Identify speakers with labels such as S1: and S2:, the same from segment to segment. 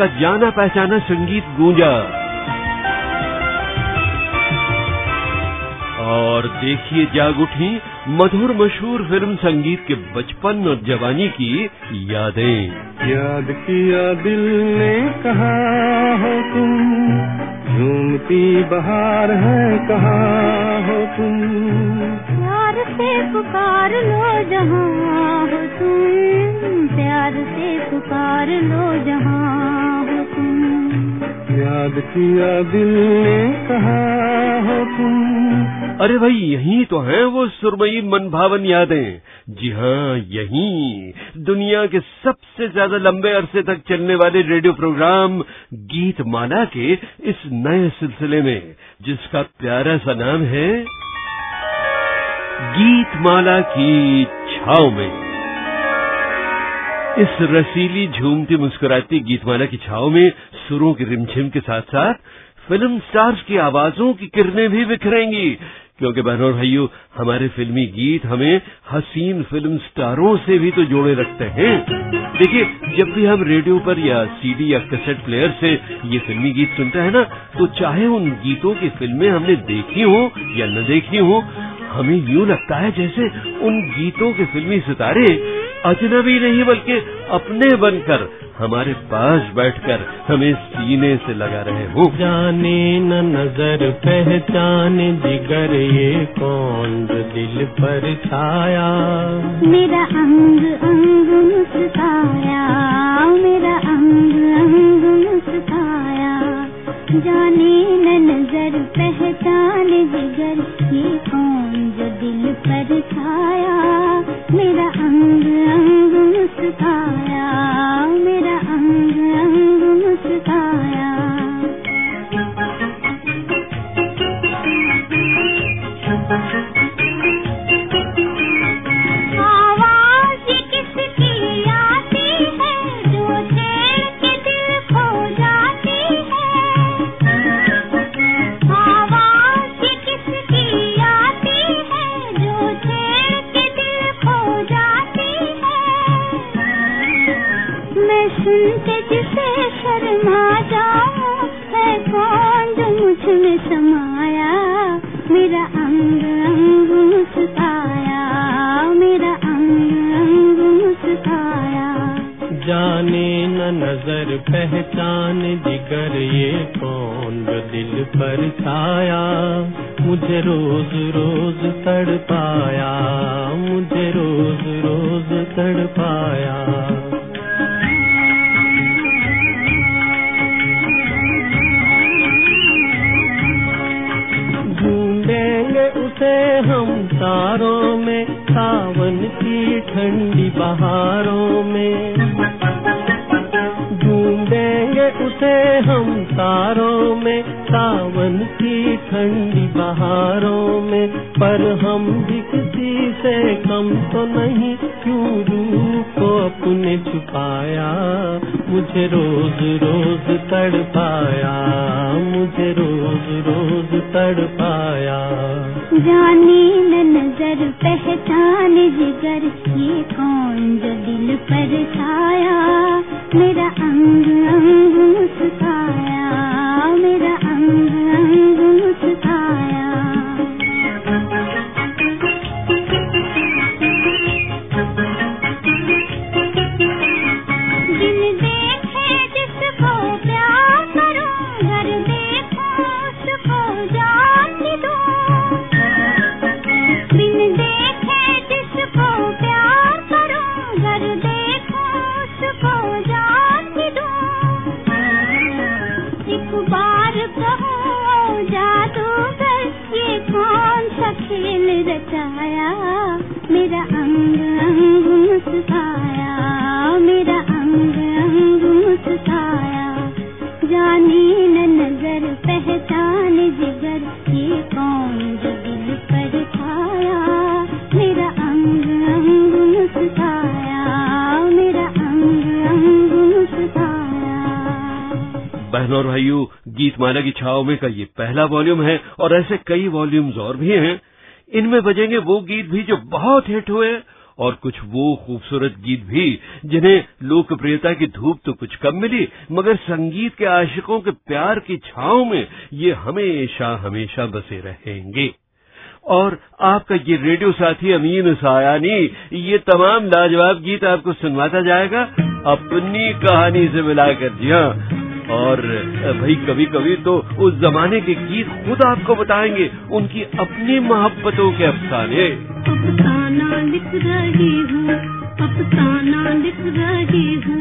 S1: आपका जाना पहचाना संगीत गूंजा। और देखिए जाग उठी मधुर मशहूर फ़िल्म संगीत के बचपन और जवानी की यादें।
S2: याद किया दिल ने कहा हो तुम झूमती बहार है कहा हो तुम।
S3: प्यार से पुकार लो जहाँ हो तुम प्यार से पुकार लो जहाँ
S2: याद किया, दिल ने कहा हो तुम।
S1: अरे भाई, यही तो है वो सुरमई मन भावन यादें। जी हाँ यही। दुनिया के सबसे ज़्यादा लंबे अरसे तक चलने वाले रेडियो प्रोग्राम गीत माला के इस नए सिलसिले में, जिसका प्यारा सा नाम है गीत माला की छाव में। इस रसीली, झूमती, मुस्कुराती गीतमाला की छाव में सुरों की रिमझिम के साथ साथ फ़िल्म स्टार्स की आवाजों की किरणें भी बिखरेंगी। क्योंकि बहनों भाइयों, हमारे फिल्मी गीत हमें हसीन फ़िल्म स्टारों से भी तो जोड़े रखते हैं। देखिए, जब भी हम रेडियो पर या सीडी या कैसेट प्लेयर से ये फिल्मी गीत सुनते हैं ना तो चाहे उन गीतों की फ़िल्में हमने देखी हो या न देखी हो, हमें यूँ लगता है जैसे उन गीतों के फिल्मी सितारे अजनबी नहीं बल्कि अपने बनकर हमारे पास बैठकर हमें सीने से लगा रहे हो।
S2: जाने न नज़र पहचान जिगर ये कौन जो दिल पर छाया?
S3: मेरा अंग अंग मुस्काया मेरा अंग अंग मुस्काया। जाने न नज़र पहचान जिगर ये कौन जो दिल पर छाया? मेरा अंग अंग मुस्काया। मेरा अंग अंग मेरा अंग
S2: जाने न नज़र, पहचान जिगर, ये कौन दिल पर छाया? मुझे रोज रोज तड़ पाया मुझे रोज रोज तड़ ठंडी बहारों में। ढूंढेंगे उसे हम तारों में, सावन की ठंडी बहारों में। पर हम भी किसी से कम तो नहीं, क्यों रूप को अपने छुपाया, मुझे रोज रोज तड़ पाया मुझे रोज रोज तड़ पाया
S3: जाने न नज़र, पहचान जिगर की कौन जो दिल पर छाया? मेरा अंग अंग
S1: और भाइयों गीतमाला की छाव में का ये पहला वॉल्यूम है और ऐसे कई वॉल्यूम्स और भी हैं। इनमें बजेंगे वो गीत भी जो बहुत हिट हुए और कुछ वो खूबसूरत गीत भी, जिन्हें लोकप्रियता की धूप तो कुछ कम मिली, मगर संगीत के आशिकों के प्यार की छाव में ये हमेशा हमेशा बसे रहेंगे। और आपका ये रेडियो साथी अमीन सायानी, ये तमाम लाजवाब गीत आपको सुनवाता जाएगा। अपनी कहानी से मिलाकर जी हाँ और भाई कभी कभी तो उस जमाने के गीत खुद आपको बताएँगे, उनकी अपनी मोहब्बतों के अफसाने।
S4: अफसाना लिख रही हूँ अफसाना लिख रही हूँ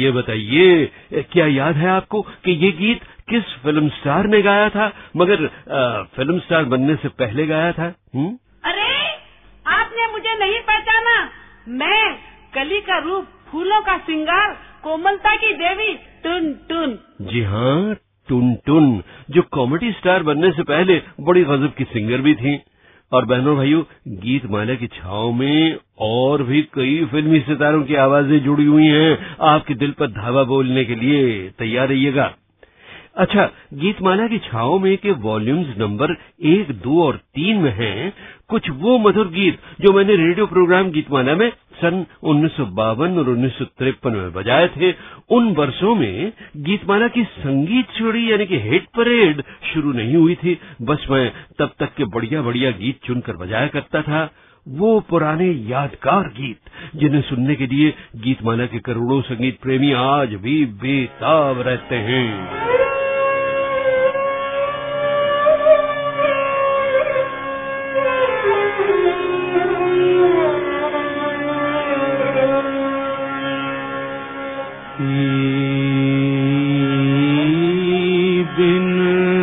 S4: ये
S1: बताइए क्या याद है आपको कि ये गीत किस फ़िल्म स्टार ने गाया था मगर आ, फ़िल्म स्टार बनने से पहले गाया था? हुँ?
S5: अरे आपने मुझे नहीं पहचाना। मैं कली का रूप फूलों का श्रृंगार कोमलता की देवी टुन टुन।
S1: जी हाँ टुन टुन जो कॉमेडी स्टार बनने से पहले बड़ी गजब की सिंगर भी थी। और बहनों भाइयों, गीत माला की छाव में और भी कई फिल्मी सितारों की आवाज़ें जुड़ी हुई हैं। आपके दिल पर धावा बोलने के लिए तैयार रहिएगा। अच्छा गीतमाला की छाओ में के वॉल्यूम्स नंबर एक, दो और तीन में हैं, कुछ वो मधुर गीत जो मैंने रेडियो प्रोग्राम गीतमाला में सन उन्नीस सौ बावन और उन्नीस सौ तिरपन में बजाए थे, उन वर्षों में गीतमाला की संगीत चोरी यानी कि हिट परेड शुरू नहीं हुई थी। बस मैं तब तक के बढ़िया बढ़िया गीत चुनकर बजाया करता था। वो पुराने यादगार गीत, जिन्हें सुनने के लिए गीतमाला के करोड़ों संगीत प्रेमी आज भी बेताब रहते हैं।
S6: बिन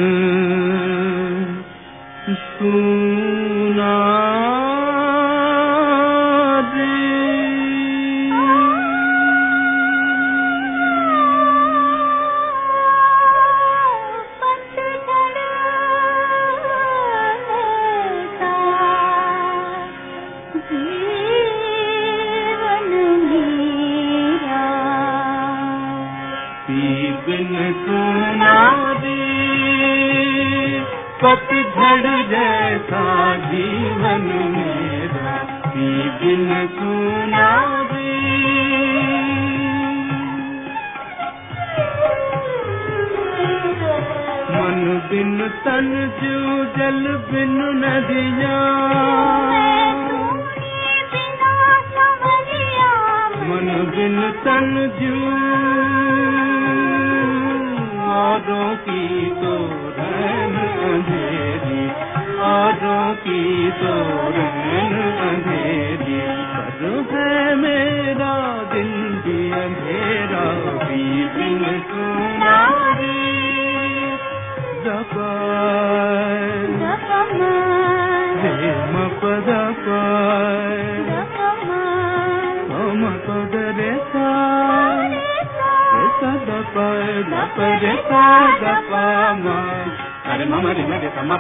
S6: अरे रे स द प रे मम रे रे सा म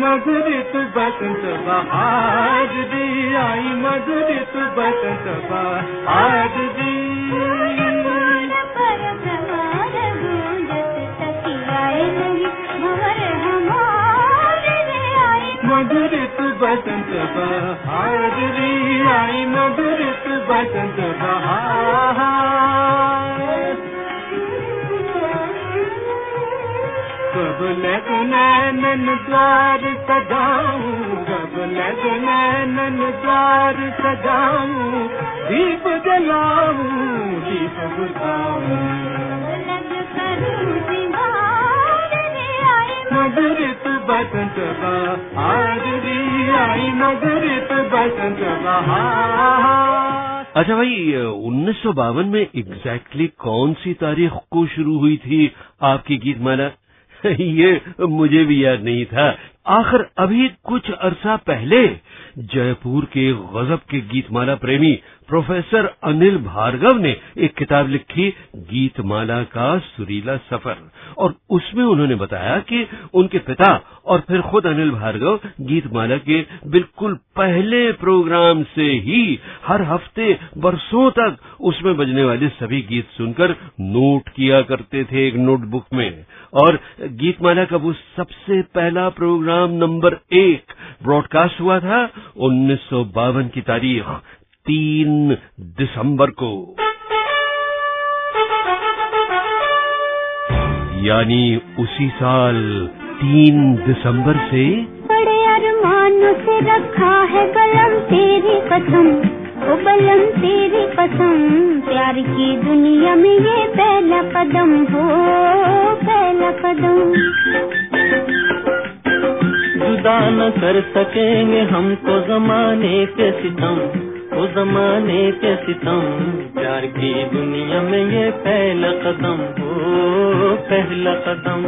S6: म बसंत बहार दी आई मधुरित बसंत बहार दी लगनैनन द्वार सजाऊं कब लगनैनन द्वार सजाऊं दीप जलाऊं दीप बुझाऊं मधुरित बसंत बहार दी आई मधुरित बसंत बहार
S1: अच्छा भाई, उन्नीस सौ बावन में एग्जैक्टली कौन सी तारीख को शुरू हुई थी आपकी गीत माला? ये मुझे भी याद नहीं था। आखिर अभी कुछ अरसा पहले जयपुर के गजब के गीतमाला प्रेमी प्रोफेसर अनिल भार्गव ने एक किताब लिखी, गीतमाला का सुरीला सफ़र। और उसमें उन्होंने बताया कि उनके पिता और फिर खुद अनिल भार्गव गीतमाला के बिल्कुल पहले प्रोग्राम से ही हर हफ़्ते बरसों तक उसमें बजने वाले सभी गीत सुनकर नोट किया करते थे एक नोटबुक में। और गीतमाला का वो सबसे पहला प्रोग्राम नंबर एक ब्रॉडकास्ट हुआ था उन्नीस सौ बावन की तारीख। तीन दिसंबर को। यानी उसी साल तीन दिसंबर से
S3: बड़े अरमानों से रखा है कलम तेरी कसम ओ कलम तेरी कसम। प्यार की दुनिया में ये पहला कदम हो पहला कदम।
S6: जुदा न कर सकेंगे हमको जमाने के सितम। ओ जमाने के सितम प्यार की दुनिया में ये पहला कदम हो पहला कदम।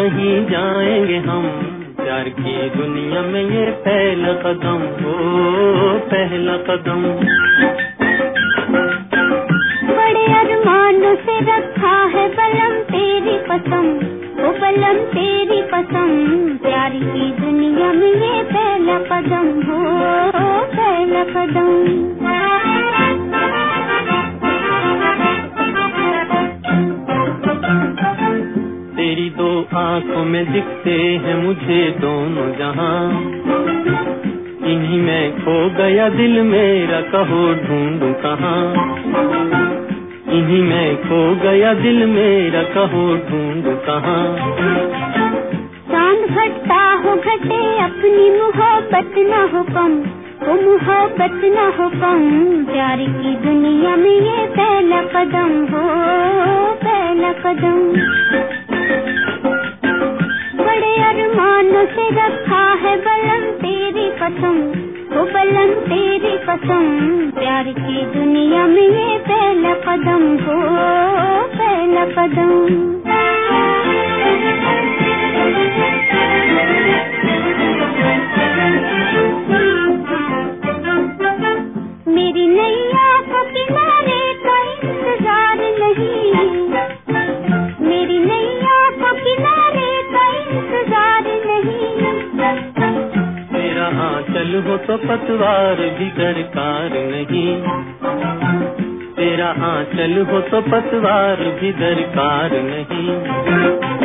S6: कहीं जाएँगे हम। प्यार की दुनिया में ये पहला कदम। हो पहला कदम।
S3: बड़े अरमानों से रखा है बलम तेरी कसम। ओ, बलम तेरी कसम। प्यार की दुनिया में ये पहला कदम। हो पहला कदम।
S6: तेरी दो आँखों में दिखते हैं मुझे दोनों जहाँ। इन्हीं में खो गया दिल मेरा, कहो ढूंढूं कहाँ। इन्हीं में खो गया दिल मेरा, कहो ढूंढूं कहाँ।
S3: चाँद घटता हो घटे, अपनी मोहब्बत न हो कम। वो मोहब्बत न हो कम, प्यार की दुनिया में ये पहला कदम हो, पहला कदम। अरमानों से रखा है बलम तेरी कसम वो बलम तेरी कसम। प्यार की दुनिया में ये पहला कदम हो पहला कदम।
S7: भी दरकार नहीं। तेरा आंचल हो तो पतवार भी दरकार नहीं।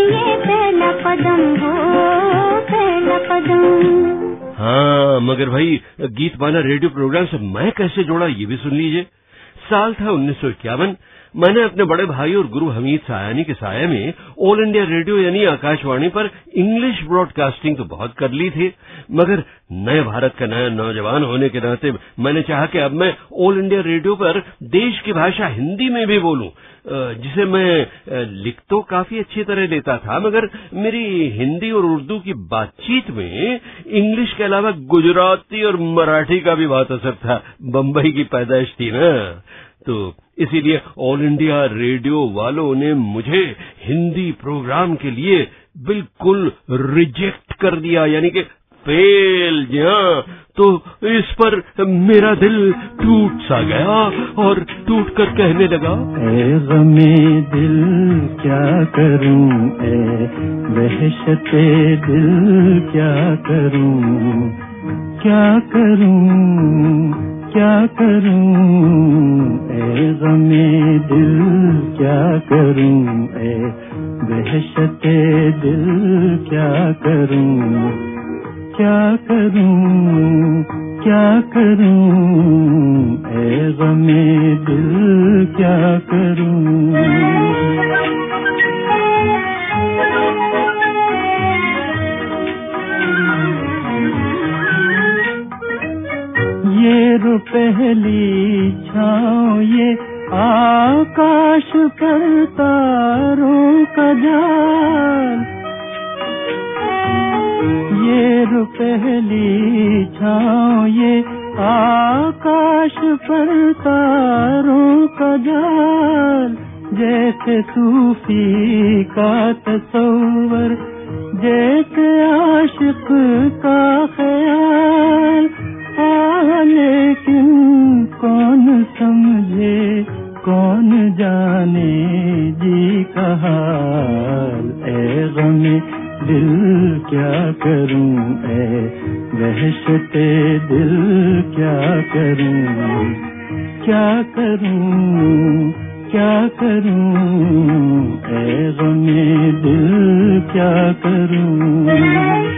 S7: ये पहला कदम हो, पहला कदम।
S3: हाँ
S1: मगर भाई, गीत माला रेडियो प्रोग्राम से मैं कैसे जोड़ा, ये भी सुन लीजिए। साल था उन्नीस सौ इक्यावन, मैंने अपने बड़े भाई और गुरु हमीद सायानी के साय में ऑल इंडिया रेडियो यानी आकाशवाणी पर इंग्लिश ब्रॉडकास्टिंग तो बहुत कर ली थी, मगर नए भारत का नया नौजवान होने के नाते मैंने चाहा कि अब मैं ऑल इंडिया रेडियो पर देश की भाषा हिंदी में भी बोलूँ। जिसे मैं लिख तो काफ़ी अच्छी तरह लेता था, मगर मेरी हिंदी और उर्दू की बातचीत में इंग्लिश के अलावा गुजराती और मराठी का भी बहुत असर था। बम्बई की पैदाइश थी ना। तो इसीलिए ऑल इंडिया रेडियो वालों ने मुझे हिंदी प्रोग्राम के लिए बिल्कुल रिजेक्ट कर दिया, यानी कि फेल तो इस पर मेरा दिल टूट सा गया और टूट कर कहने लगा,
S7: ए गमे दिल, क्या करूँ? ए वहशते दिल, क्या करूँ? क्या करूँ? क्या करूँ? ए गमे दिल, क्या करूँ? ए बहशते दिल, क्या करूँ? क्या करूँ क्या करूँ? ए गमे दिल क्या करूँ? ये रो पहली छाओ ये आकाश पर तारों का जाल। ये रो पहली छाओ ये आकाश पर तारों का जाल, जैसे सूफी का तस्वर जैसे आशिक का ख्याल। आ लेकिन कौन समझे, कौन जाने जी कहा ए गमे दिल क्या करूँ ए वहशते दिल क्या करूँ? क्या करूँ क्या करूँ ए गमे दिल क्या करूँ?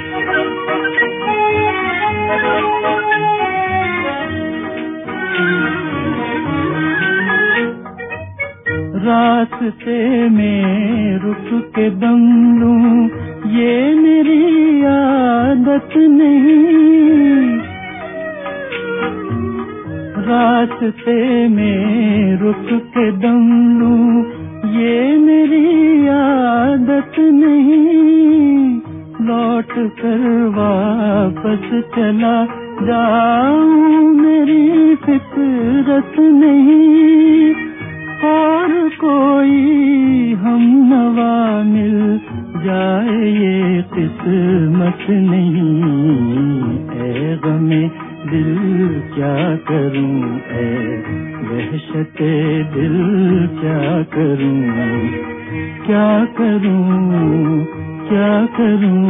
S7: रास्ते में रुक के दम लूँ ये मेरी आदत नहीं। रास्ते में रुक के दम लूँ, ये मेरी आदत नहीं। लौट कर वापस चला जाऊँ, मेरी फितरत नहीं। और कोई हम नवा मिल जाए ये किस्मत नहीं। ए गमे दिल क्या करूँ? ए वहशते दिल क्या करूँ? क्या करूँ? क्या करूँ?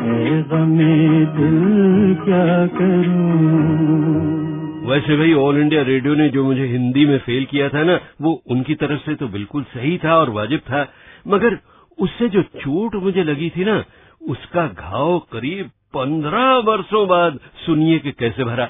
S7: ए गमे दिल क्या करूँ?
S1: वैसे भाई ऑल इंडिया रेडियो ने जो मुझे हिंदी में फेल किया था ना, वो उनकी तरफ़ से तो बिल्कुल सही था और वाजिब था। मगर उससे जो चोट मुझे लगी थी ना उसका घाव करीब पंद्रह वर्षों बाद सुनिए कि कैसे भरा।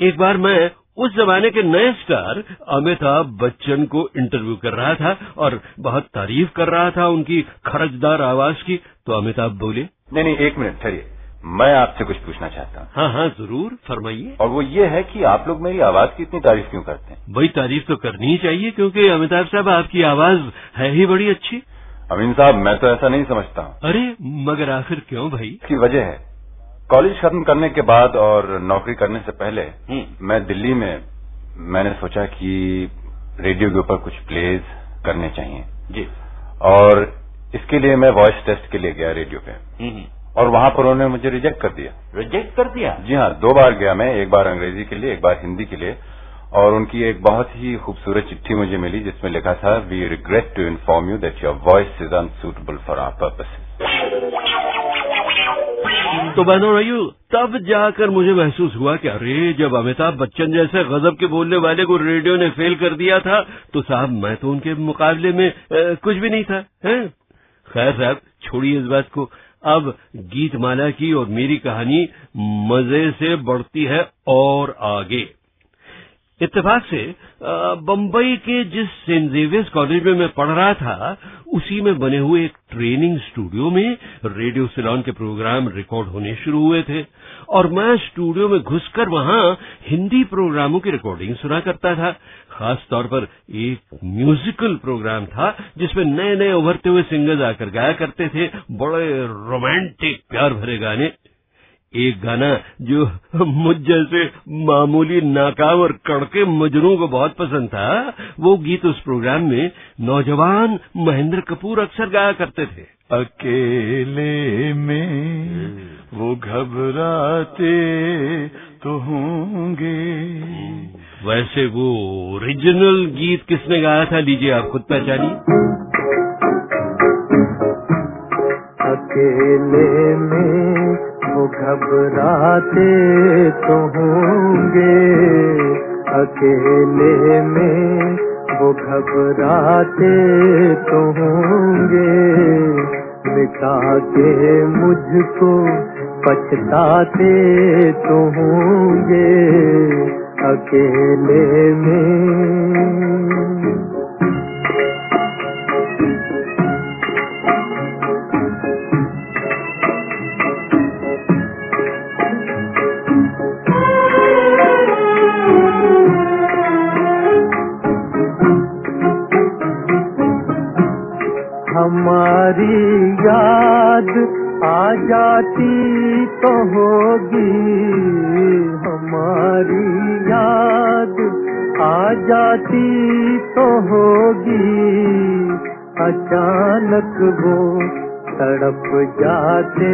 S1: एक बार मैं उस जमाने के नए स्टार अमिताभ बच्चन को इंटरव्यू कर रहा था और बहुत तारीफ़ कर रहा था उनकी खरजदार आवाज़ की। तो अमिताभ बोले
S8: नहीं नहीं एक मिनट ठहरिए। मैं आपसे कुछ पूछना चाहता हूँ।
S1: हाँ हाँ ज़रूर फरमाइए।
S8: और वो ये है कि आप लोग मेरी आवाज़ की इतनी तारीफ़ क्यों करते हैं?
S1: भाई तारीफ़ तो करनी ही चाहिए क्योंकि अमिताभ साहब आपकी आवाज़ है ही बड़ी अच्छी।
S8: अमीन साहब मैं तो ऐसा नहीं समझता।
S1: अरे मगर आखिर क्यों भाई?
S8: इसकी वजह है। कॉलेज खत्म करने के बाद और नौकरी करने से पहले मैं दिल्ली में मैंने सोचा कि रेडियो के ऊपर कुछ प्लेज करने चाहिए।
S1: जी।
S8: और इसके लिए मैं वॉइस टेस्ट के लिए गया रेडियो पे।
S1: हम्म,
S8: और वहाँ पर उन्होंने मुझे रिजेक्ट कर दिया।
S1: रिजेक्ट कर दिया?
S8: जी हाँ दो बार गया मैं एक बार अंग्रेज़ी के लिए एक बार हिंदी के लिए। और उनकी एक बहुत ही खूबसूरत चिट्ठी मुझे मिली जिसमें लिखा था we regret to inform you that your voice is unsuitable for our purposes
S1: तो बहनों भाइयों तब जाकर मुझे महसूस हुआ कि अरे जब अमिताभ बच्चन जैसे गजब के बोलने वाले को रेडियो ने फेल कर दिया था तो साहब मैं तो उनके मुकाबले में अ, कुछ भी नहीं था हैं? खैर साहब छोड़िए इस बात को। अब गीतमाला की और मेरी कहानी मज़े से बढ़ती है और आगे। इत्तेफाक से बम्बई के जिस सेंट जेवियर्स कॉलेज में मैं पढ़ रहा था, उसी में बने हुए एक ट्रेनिंग स्टूडियो में रेडियो सिलोन के प्रोग्राम रिकॉर्ड होने शुरू हुए थे। और मैं स्टूडियो में घुसकर वहाँ हिंदी प्रोग्रामों की रिकॉर्डिंग सुना करता था। खास तौर पर एक म्यूजिकल प्रोग्राम था, जिसमें नए नए उभरते हुए सिंगर्स आकर गाया करते थे। बड़े रोमांटिक, प्यार भरे गाने। एक गाना जो मुझ जैसे मामूली नाकाम और कड़के मजनू को बहुत पसंद था वो गीत उस प्रोग्राम में नौजवान महेंद्र कपूर अक्सर गाया करते थे।
S9: अकेले में वो घबराते तो होंगे।
S1: वैसे वो ओरिजिनल गीत किसने गाया था लीजिए आप खुद पहचानिए।
S9: अकेले में वो घबराते तो होंगे। अकेले में वो घबराते तो होंगे। मिटा के मुझको पछताते तो होंगे। अकेले में हमारी याद आ जाती तो होगी। हमारी याद आ जाती तो होगी। अचानक वो तड़प जाते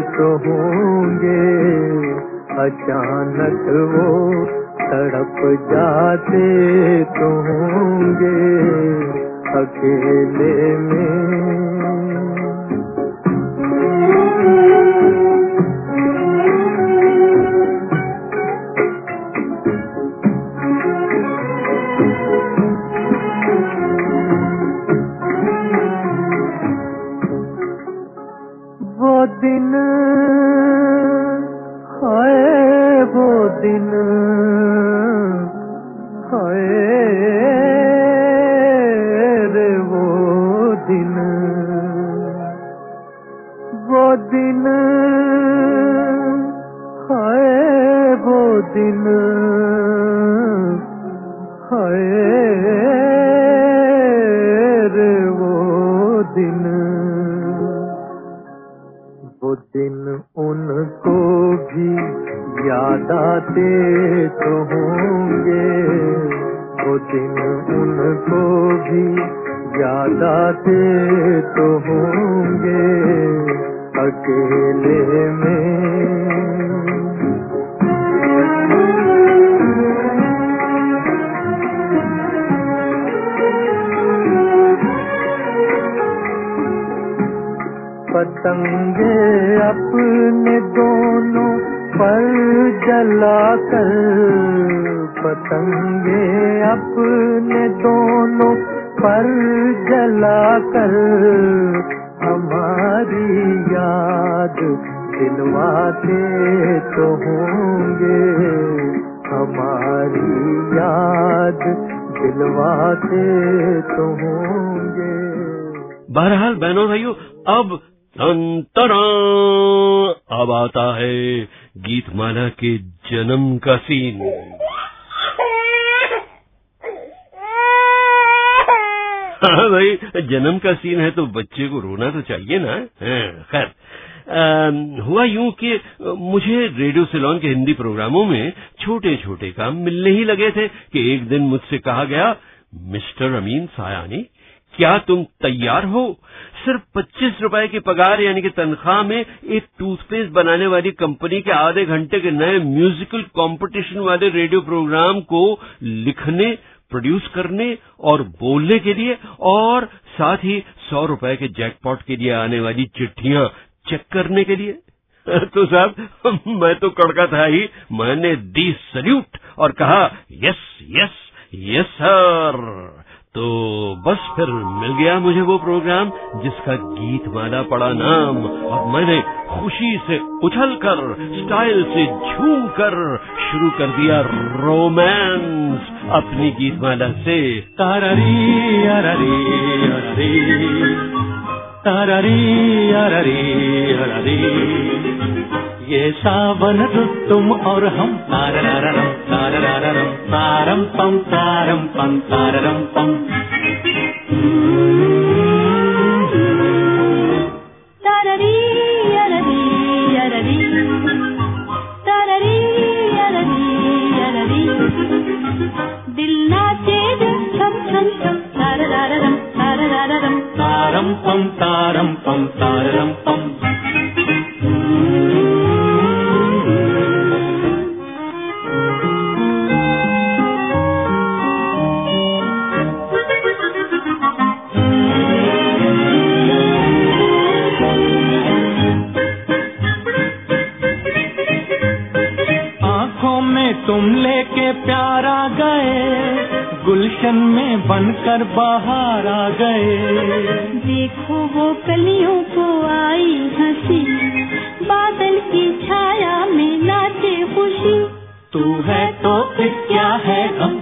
S9: तो होंगे। अचानक वो तड़प जाते तो होंगे। अकेले में वो दिन हाय वो दिन। हाय रे याद तो होंगे। वो दिन उनको भी याद आते तो होंगे। अकेले में। पतंगे अपने दोनों पर जलाकर पतंगे अपने दोनों पर जला कर हमारी याद दिलवाते तो होंगे। हमारी याद दिलवाते तो होंगे।
S1: बहरहाल बहनों भाइयों, अब तंतरा अब आता है गीतमाला के जन्म का सीन। हाँ भाई जन्म का सीन है तो बच्चे को रोना तो चाहिए ना। हाँ, खैर हुआ यूँ कि मुझे रेडियो सिलोन के हिंदी प्रोग्रामों में छोटे छोटे काम मिलने ही लगे थे कि एक दिन मुझसे कहा गया मिस्टर अमीन सायानी क्या तुम तैयार हो सिर्फ़ पच्चीस रुपए की पगार, यानी कि तनख्वाह में, एक टूथपेस्ट बनाने वाली कंपनी के आधे घंटे के नए म्यूजिकल कंपटीशन वाले रेडियो प्रोग्राम को लिखने प्रोड्यूस करने और बोलने के लिए, और साथ ही सौ रुपए के जैकपॉट के लिए आने वाली चिट्ठियाँ चेक करने के लिए। तो साहब, मैं तो कड़का था ही, मैंने दी सल्यूट और कहा यस यस यस सर तो बस फिर मिल गया मुझे वो प्रोग्राम, जिसका गीत माला पड़ा नाम। और मैंने खुशी से उछल कर, स्टाइल से झूम कर, शुरू कर दिया रोमांस। अपनी गीतमाला से
S10: तारारी, अररी अररी। तारारी, अररी अररी। ये सावन रुत तुम और हम। तारम तारम तारम पम तारम पम तारम पम। तू है तो फिर क्या है हम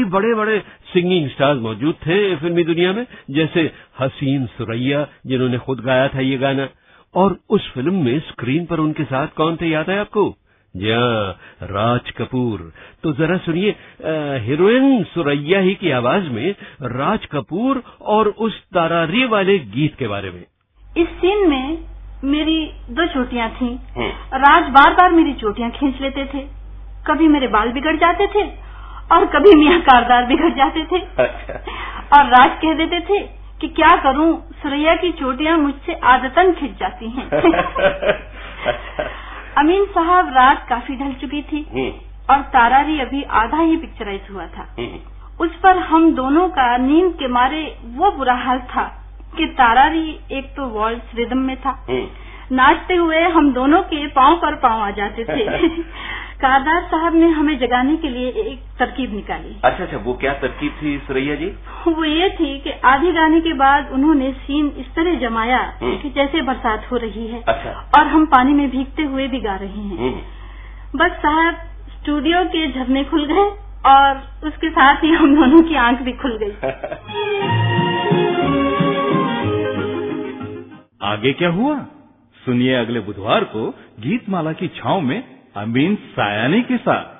S1: कई बड़े बड़े सिंगिंग स्टार्स मौजूद थे फिल्मी दुनिया में जैसे हसीन सुरैया जिन्होंने खुद गाया था ये गाना। और उस फ़िल्म में स्क्रीन पर उनके साथ कौन थे याद है आपको? जी हाँ राज कपूर। तो जरा सुनिए हीरोइन सुरैया ही की आवाज़ में राज कपूर और उस तारारी वाले गीत के बारे में।
S11: इस सीन में मेरी दो चोटियाँ थीं। राज बार बार मेरी चोटियाँ खींच लेते थे। कभी मेरे बाल बिगड़ जाते थे और कभी मियाँ कारदार बिगड़ जाते थे। और राज कह देते थे कि क्या करूँ सुरैया की चोटियाँ मुझसे आदतन खिंच जाती हैं। अमीन साहब रात काफ़ी ढल चुकी थी और तारारी अभी आधा ही पिक्चराइज हुआ था। उस पर हम दोनों का नींद के मारे वो बुरा हाल था कि तारारी एक तो वॉल्स रिदम में था। नाचते हुए हम दोनों के पाँव पर पाँव आ जाते थे। कारदार साहब ने हमें जगाने के लिए एक तरकीब निकाली।
S12: अच्छा अच्छा वो क्या तरकीब थी सुरैया जी?
S11: वो ये थी कि आधे गाने के बाद उन्होंने सीन इस तरह जमाया
S12: हम्म।
S11: कि जैसे बरसात हो रही है
S12: अच्छा।
S11: और हम पानी में भीगते हुए भी गा रहे हैं।
S12: हम्म।
S11: बस साहब स्टूडियो के झरने खुल गए और उसके साथ ही हम दोनों की आँख भी खुल गई।
S13: आगे क्या हुआ? सुनिए अगले बुधवार को गीतमाला की छाव में अमीन सायानी के साथ